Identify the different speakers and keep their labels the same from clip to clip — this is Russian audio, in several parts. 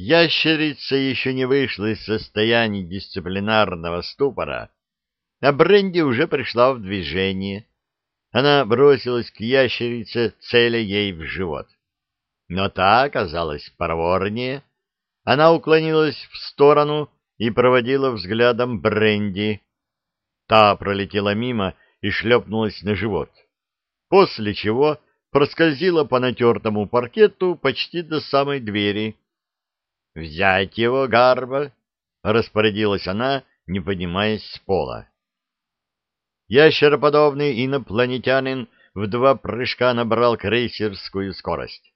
Speaker 1: Ящерица еще не вышла из состояния дисциплинарного ступора, а Бренди уже пришла в движение. Она бросилась к ящерице, целя ей в живот. Но та оказалась проворнее. Она уклонилась в сторону и проводила взглядом Бренди. Та пролетела мимо и шлепнулась на живот, после чего проскользила по натертому паркету почти до самой двери. «Взять его, Гарба!» — распорядилась она, не поднимаясь с пола. Ящероподобный инопланетянин в два прыжка набрал крейсерскую скорость.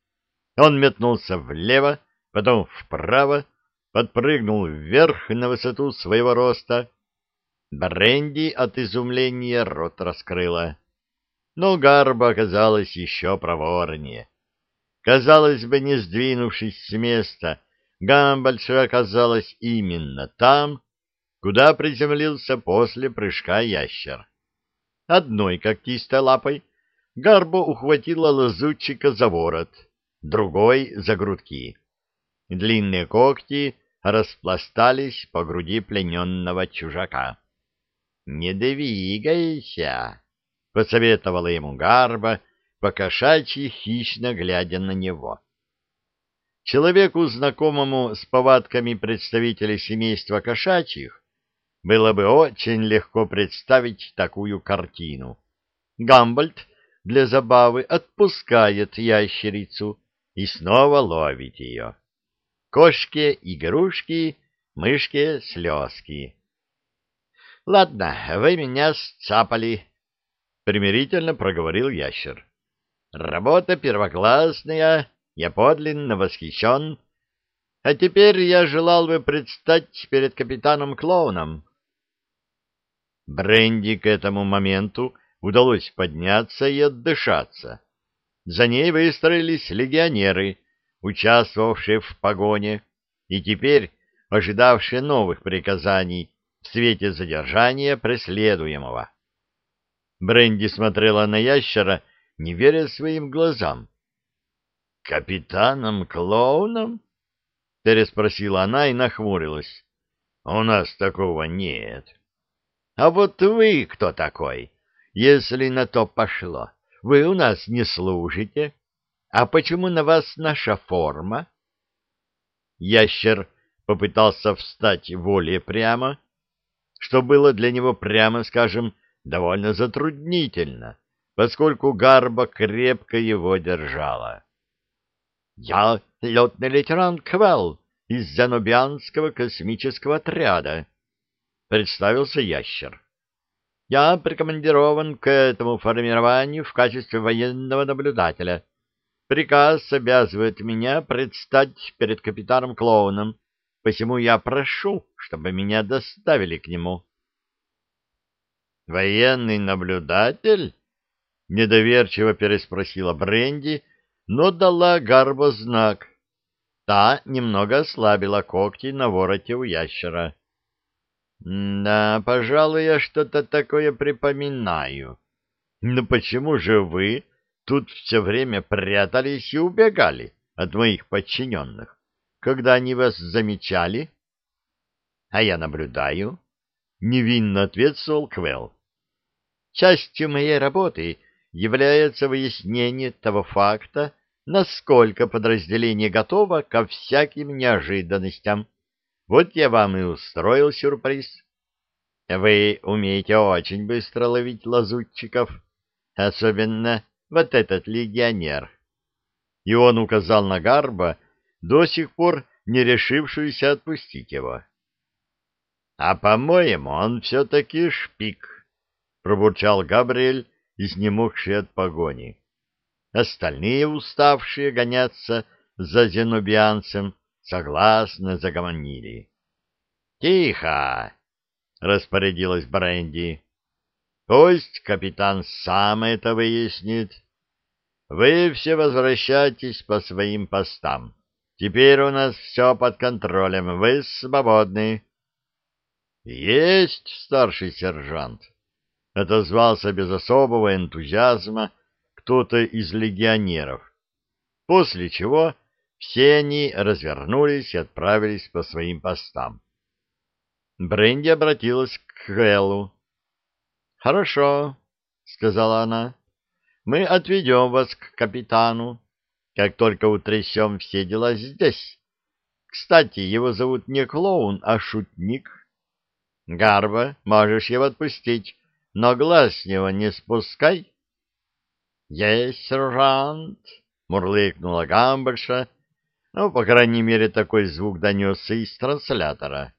Speaker 1: Он метнулся влево, потом вправо, подпрыгнул вверх на высоту своего роста. Бренди от изумления рот раскрыла. Но Гарба оказалась еще проворнее. Казалось бы, не сдвинувшись с места, Гамбальша оказалась именно там, куда приземлился после прыжка ящер. Одной когтистой лапой Гарбо ухватила лазутчика за ворот, другой — за грудки. Длинные когти распластались по груди плененного чужака. — Не двигайся! — посоветовала ему Гарба, покошачьи хищно глядя на него. Человеку, знакомому с повадками представителей семейства кошачьих, было бы очень легко представить такую картину. Гамбольд для забавы отпускает ящерицу и снова ловит ее. Кошке игрушки, мышке слезки. — Ладно, вы меня сцапали, — примирительно проговорил ящер. — Работа первоклассная, я подлинно восхищен. А теперь я желал бы предстать перед капитаном-клоуном. Бренди к этому моменту удалось подняться и отдышаться. За ней выстроились легионеры, участвовавшие в погоне, и теперь ожидавшие новых приказаний в свете задержания преследуемого. Бренди смотрела на ящера, не веря своим глазам. «Капитаном-клоуном?» — переспросила она и нахмурилась. «У нас такого нет». «А вот вы кто такой, если на то пошло? Вы у нас не служите. А почему на вас наша форма?» Ящер попытался встать более прямо, что было для него, прямо скажем, довольно затруднительно, поскольку гарба крепко его держала. Я летный лейтенант Квелл из Занобианского космического отряда, представился ящер. Я прикомандирован к этому формированию в качестве военного наблюдателя. Приказ обязывает меня предстать перед капитаном-клоуном, посему я прошу, чтобы меня доставили к нему. «Военный наблюдатель?» — недоверчиво переспросила Бренди, но дала Гарбо знак. Та немного ослабила когти на вороте у ящера. «Да, пожалуй, я что-то такое припоминаю. Но почему же вы тут все время прятались и убегали от моих подчиненных, когда они вас замечали?» «А я наблюдаю», — невинно ответствовал Квелл. «Частью моей работы — является выяснение того факта, насколько подразделение готово ко всяким неожиданностям. Вот я вам и устроил сюрприз. Вы умеете очень быстро ловить лазутчиков, особенно вот этот легионер. И он указал на Гарба, до сих пор не решившуюся отпустить его. — А, по-моему, он все-таки шпик, — пробурчал Габриэль, изнемогшие от погони. Остальные, уставшие гоняться за зенобианцем, согласно загомонили. «Тихо!» — распорядилась Бренди. «Пусть капитан сам это выяснит. Вы все возвращайтесь по своим постам. Теперь у нас все под контролем. Вы свободны». «Есть, старший сержант!» — отозвался без особого энтузиазма кто-то из легионеров, после чего Все они развернулись и отправились по своим постам. Бренди обратилась к Эллу. «Хорошо», — сказала она, — «мы отведем вас к капитану, как только утрясем все дела здесь. Кстати, его зовут не клоун, а шутник. Гарба, можешь его отпустить, но глаз с него не спускай». «Есть, сержант!» — мурлыкнула Гамбольша. Ну, по крайней мере, такой звук донесся из транслятора.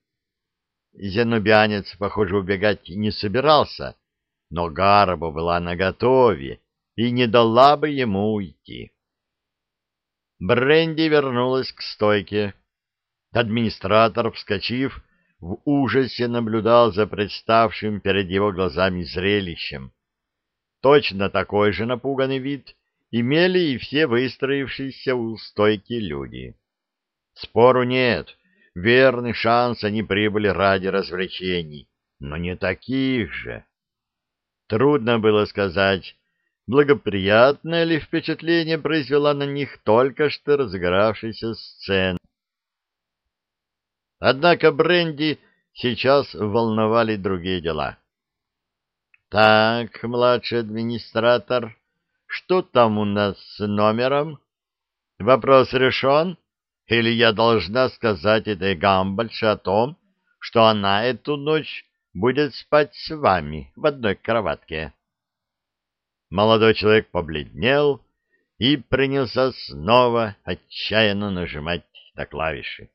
Speaker 1: Зенобианец, похоже, убегать не собирался, но Гарба была наготове и не дала бы ему уйти. Бренди вернулась к стойке. Администратор, вскочив, в ужасе наблюдал за представшим перед его глазами зрелищем. Точно такой же напуганный вид имели и все выстроившиеся у стойки люди. Спору нет, верный шанс они прибыли ради развлечений, но не таких же. Трудно было сказать, благоприятное ли впечатление произвела на них только что разыгравшаяся сцена. Однако Бренди сейчас волновали другие дела. «Так, младший администратор, что там у нас с номером? Вопрос решен? Или я должна сказать этой гамбальше о том, что она эту ночь будет спать с вами в одной кроватке?» Молодой человек побледнел и принялся снова отчаянно нажимать на клавиши.